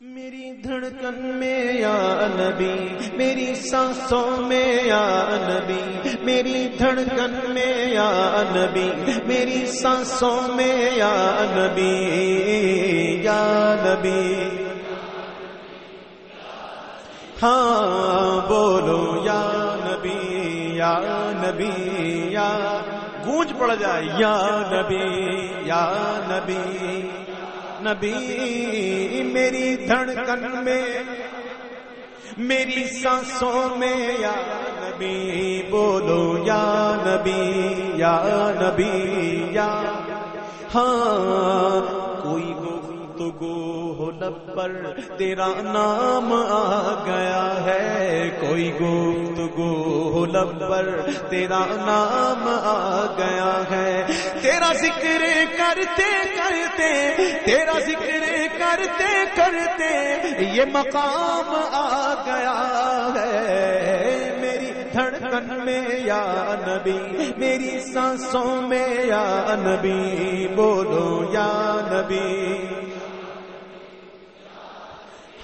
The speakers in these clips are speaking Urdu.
میری دھڑکن میں یا نبی، میری سانسوں میں یا نبی، میری دھڑکن میں یا نبی، میری سانسوں میں یا نبی یا نبی۔ ہاں بولو یا نبی یا نبی، یا گونج پڑ جائے، یا نبی یا نبی۔ نبی، میری دھڑکن میں، میری سانسوں میں، یا نبی، بولو یا نبی یا نبی، یا ہاں کوئی گفتگو ہو لب پر تیرا نام آ گیا ہے۔ کوئی گفتگو ہو لب پر تیرا نام آ گیا ہے۔ تیرا ذکر کرتے کرتے، تیرا ذکر کرتے کرتے یہ مقام آ گیا ہے۔ میری دھڑکن میں یا نبی، میری سانسوں میں یا نبی، بولو یا نبی۔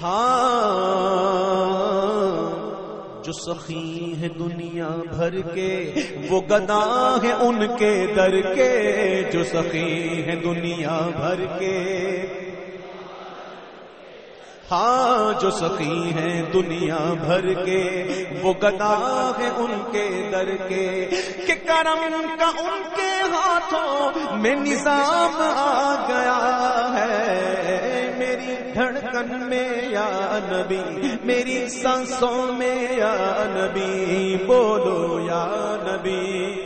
ہاں جو سخی ہے دنیا بھر کے، وہ گدا ہے ان کے در کے، جو سخی ہے دنیا بھر کے۔ ہاں جو سخی ہیں دنیا بھر کے، وہ گدا ہے ان کے در کے۔ کہ کرم کا ان کے ہاتھوں میں نظام آ گیا۔ دھڑکن میں یا نبی، میری سانسوں میں یا نبی، بولو یا نبی۔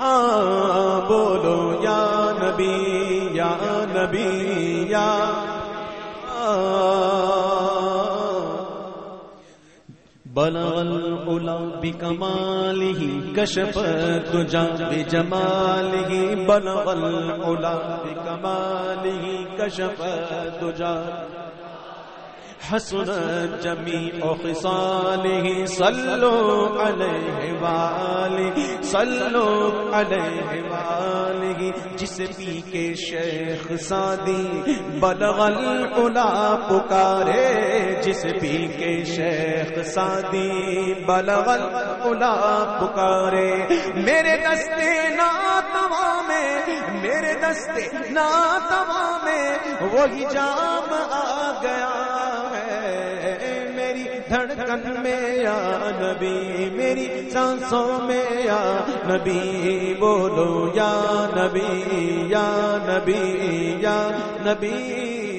ہاں بولو یا نبی یا نبی، یا۔ ہاں۔ بلغ العلا بکماله کشف تجا بجماله بلغ العلا بکماله کشف تجا حسن جميع خصاله صلوا عليه وآله صلوا عليه وآله جس پی کے شیخ سادی بلغ العلا پکارے، جس پی کے شیخ سادی بلغ العلا پکارے۔ میرے دستے ناتوا میں میرے دستے ناتوا میں وہی جام آ گیا۔ میری دھڑکن میں یا نبی، میری سانسوں میں یا نبی، بولو یا نبی یا نبی یا نبی۔